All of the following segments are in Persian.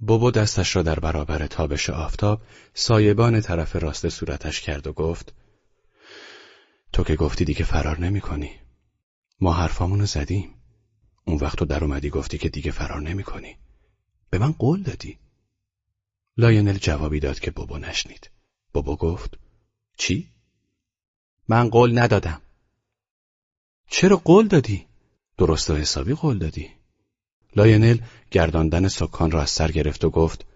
بوبو دستش را در برابر تابش آفتاب سایبان طرف راست صورتش کرد و گفت تو که گفتی دیگه فرار نمی کنی. ما حرفامونو زدیم. اون وقت تو در اومدی گفتی که دیگه فرار نمی کنی. به من قول دادی. لاینل جوابی داد که بوبو نشنید. بوبو گفت چی؟ من قول ندادم. چرا قول دادی؟ درست و حسابی قول دادی. لاینل گرداندن سکان را از سر گرفت و گفت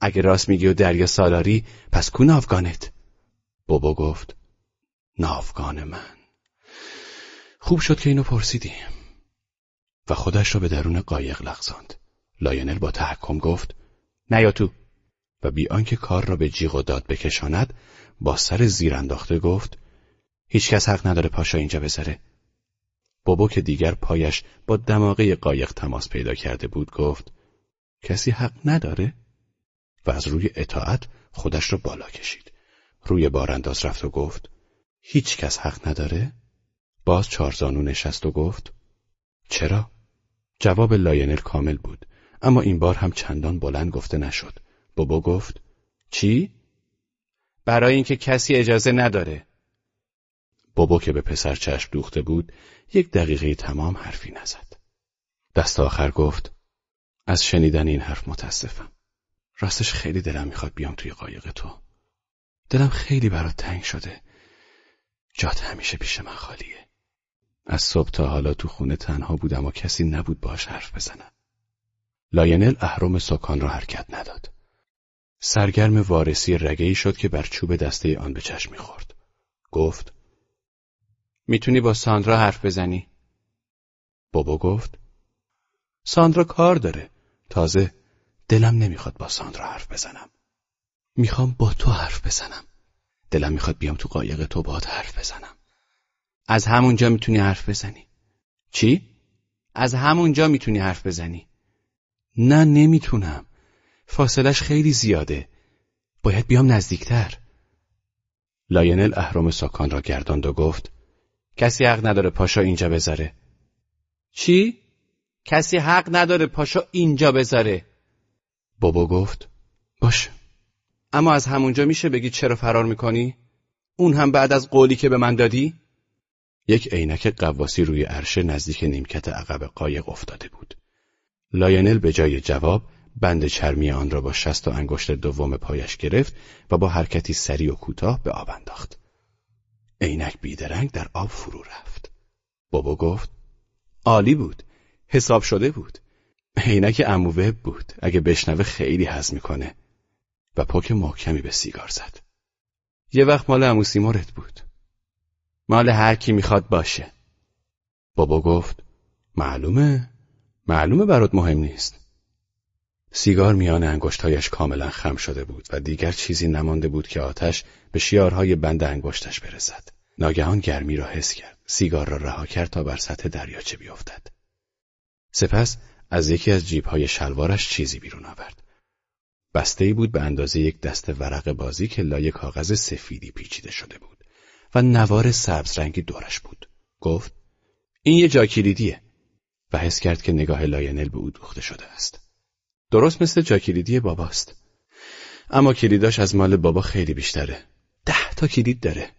اگه راست میگی و دریا سالاری پس کو ناوگانت؟ بوبو گفت ناوگان من. خوب شد که اینو پرسیدی. و خودش را به درون قایق لغزاند. لاینل با تحکم گفت نیا تو. و بی آنکه کار را به جیغ و داد بکشاند با سر زیر انداخته گفت هیچکس حق نداره پاشو اینجا بذاره. بوبو که دیگر پایش با دماغه قایق تماس پیدا کرده بود گفت کسی حق نداره؟ و از روی اطاعت خودش را بالا کشید. روی بارانداز رفت و گفت هیچ کس حق نداره؟ باز چهارزانو نشست و گفت چرا؟ جواب لاینل کامل بود اما این بار هم چندان بلند گفته نشد. بوبو گفت چی؟ برای اینکه کسی اجازه نداره. بابا که به پسر چشم دوخته بود یک دقیقه تمام حرفی نزد. دست آخر گفت از شنیدن این حرف متاسفم. راستش خیلی دلم می‌خواد بیام توی قایق تو. دلم خیلی برات تنگ شده. جات همیشه پیش من خالیه. از صبح تا حالا تو خونه تنها بودم و کسی نبود باش حرف بزنم. لاینل اهرم سکان را حرکت نداد. سرگرم وارسی رگه‌ای شد که بر چوب دسته آن به چشم می‌خورد. گفت می‌تونی با ساندرا حرف بزنی؟ بوبو گفت ساندرا کار داره. تازه دلم نمی‌خواد با ساندرا حرف بزنم. می‌خوام با تو حرف بزنم. دلم می‌خواد بیام تو قایق تو باهات حرف بزنم. از همونجا می‌تونی حرف بزنی. چی؟ از همونجا می‌تونی حرف بزنی. نه نمی‌تونم. فاصلش خیلی زیاده. باید بیام نزدیکتر. لاینل اهرم سکان را گرداند و گفت کسی حق نداره پاشو اینجا بذاره. چی؟ کسی حق نداره پاشو اینجا بذاره. بوبو گفت باشه. اما از همونجا میشه بگی چرا فرار می‌کنی؟ اون هم بعد از قولی که به من دادی؟ یک عینک غواصی روی عرشه نزدیک نیمکت عقب قایق افتاده بود. لاینل به جای جواب بند چرمی آن را با شست و انگشت دوم پایش گرفت و با حرکتی سریع و کوتاه به آب انداخت. عینک بیدرنگ در آب فرو رفت. بوبو گفت عالی بود. حساب شده بود. عینک عمو وب بود. اگه بشنوه خیلی حظ می‌کنه. و پاک محکمی به سیگار زد. یه وقت مال عمو سیمرت بود. مال هر کی می‌خواد باشه. بابا گفت معلومه معلومه برات مهم نیست. سیگار میان انگشتهایش کاملا خم شده بود و دیگر چیزی نمانده بود که آتش به شیارهای بند انگشتش برسد. ناگهان گرمی را حس کرد. سیگار را رها کرد تا بر سطح دریاچه بیفتد. سپس از یکی از جیبهای شلوارش چیزی بیرون آورد. بسته بود به اندازه یک دست ورق بازی که لای کاغذ سفیدی پیچیده شده بود و نوار سبز رنگی دورش بود. گفت این یه جاکلیدیه و حس کرد که نگاه لاینل به او دوخته شده است. درست مثل جاکلیدی باباست. اما کلیداش از مال بابا خیلی بیشتره. ده تا کلید داره.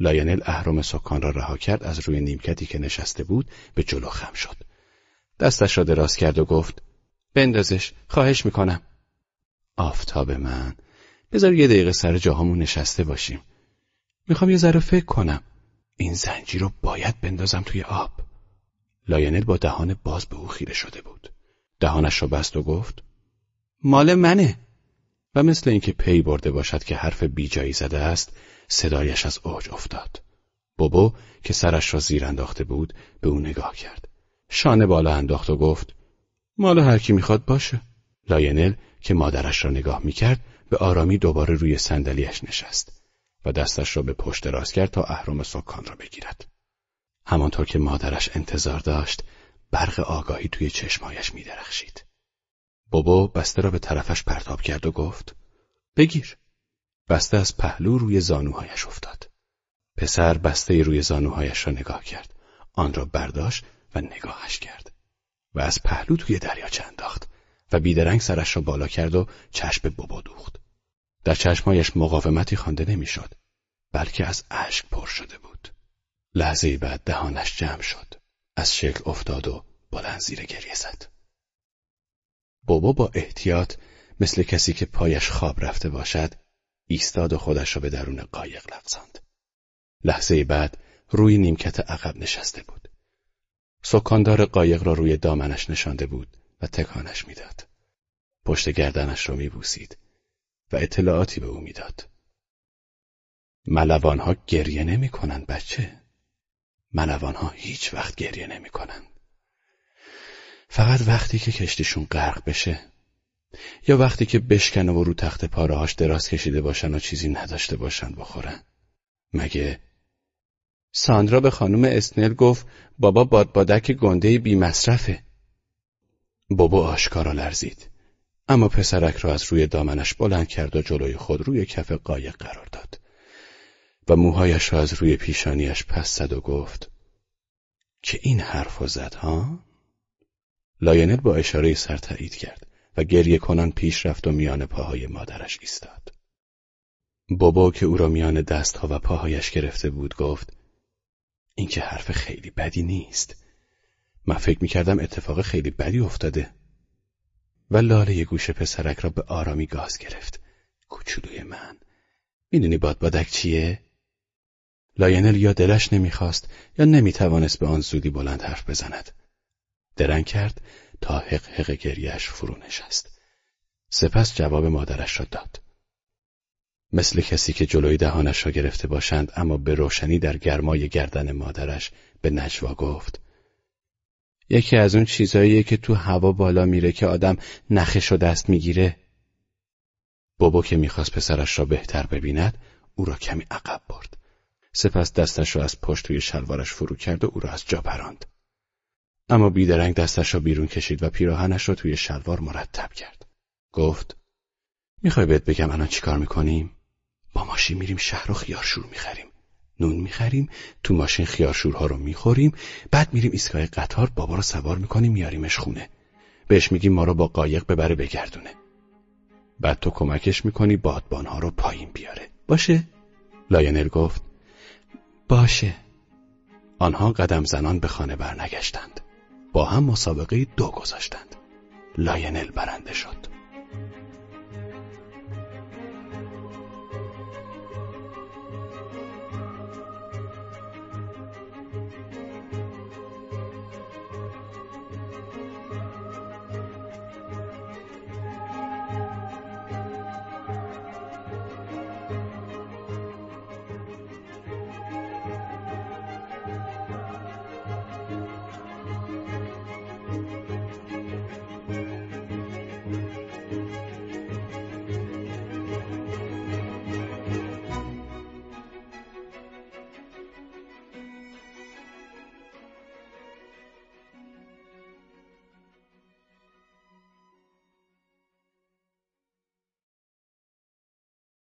لاینل اهرم سکان را رها کرد از روی نیمکتی که نشسته بود به جلو خم شد. دستش را دراز کرد و گفت بندازش خواهش می‌کنم. آفتاب من بذار یه دقیقه سر جاهامون نشسته باشیم. می‌خوام یه ذره فکر کنم. این زنجیر رو باید بندازم توی آب. لاینل با دهان باز به او خیره شده بود. دهانش را بست و گفت مال منه. و مثل اینکه پی برده باشد که حرف بیجایی زده است صدایش از اوج افتاد. بوبو که سرش را زیر انداخته بود به او نگاه کرد. شانه بالا انداخت و گفت مال هر کی می‌خواد باشه. لاینل که مادرش را نگاه می‌کرد به آرامی دوباره روی صندلیاش نشست و دستش را به پشت راست کرد تا اهرم سکان را بگیرد. همانطور که مادرش انتظار داشت برق آگاهی توی چشمایش میدرخشید. بابا بسته را به طرفش پرتاب کرد و گفت بگیر بسته از پهلو روی زانوهایش افتاد پسر بسته روی زانوهایش را نگاه کرد آن را برداشت و نگاهش کرد و از پهلو توی دریاچه انداخت و بیدرنگ سرش را بالا کرد و چشم بابا دوخت. در چشمایش مقاومتی خوانده نمی‌شد بلکه از اشک پر شده بود. لحظه بعد دهانش جمع شد. از شکل افتاد و بلند زیر گریه زد. بابا با احتیاط مثل کسی که پایش خواب رفته باشد ایستاد و خودش را به درون قایق لغزاند. لحظه بعد روی نیمکت عقب نشسته بود. سکاندار قایق را روی دامنش نشانده بود و تکانش می‌داد. پشت گردنش را میبوسید و اطلاعاتی به او می‌داد. ملوانها گریه نمی کنند بچه. ملوانها هیچ وقت گریه نمی کنند. فقط وقتی که کشتیشون غرق بشه یا وقتی که بشکنه و رو تخت پارهاش دراز کشیده باشن و چیزی نداشته باشن بخورن. مگه ساندرا به خانم اسنل گفت بابا بادبادک گنده بی مصرفه. بابا آشکارا لرزید. اما پسرک را از روی دامنش بلند کرد و جلوی خود روی کف قایق قرار داد. و موهایش را از روی پیشانیش پس زد و گفت که این حرف زد ها؟ لاینل با اشاره سر تایید کرد و گریه کنان پیش رفت و میان پاهای مادرش ایستاد. بابا که او را میان دستها و پاهایش گرفته بود گفت این که حرف خیلی بدی نیست. من فکر می‌کردم اتفاق خیلی بدی افتاده. و لاله گوش پسرک را به آرامی گاز گرفت. کوچولوی من. می‌دونی بادبادک چیه؟ لاینل یا دلش نمی‌خواست یا نمی‌توانست به آن زودی بلند حرف بزند. درنگ کرد تا حق حق گریش فرو نشست. سپس جواب مادرش را داد. مثل کسی که جلوی دهانش را گرفته باشند اما به روشنی در گرمای گردن مادرش به نجوا گفت یکی از اون چیزاییه که تو هوا بالا میره که آدم نخش و دست می‌گیره بابا که می‌خواست پسرش را بهتر ببیند او را کمی عقب برد سپس دستش را از پشت توی شلوارش فرو کرد و او را از جا پراند اما بیدرنگ دستش را بیرون کشید و پیراهنش را توی شلوار مرتب کرد. گفت می‌خوای بهت بگم الان چیکار می‌کنیم؟ با ماشین میریم شهر و خیارشور می‌خریم. نون می‌خریم تو ماشین خیارشورها رو می‌خوریم بعد میریم ایستگاه قطار بابا رو سوار می‌کنیم میاریمش خونه. بهش میگیم ما رو با قایق ببره بگردونه. بعد تو کمکش می‌کنی بادبانها رو پایین بیاره. باشه؟ لاینل گفت باشه. آنها قدم زنان به خانه برنگشتند. با هم مسابقه دو گذاشتند. لاینل برنده شد.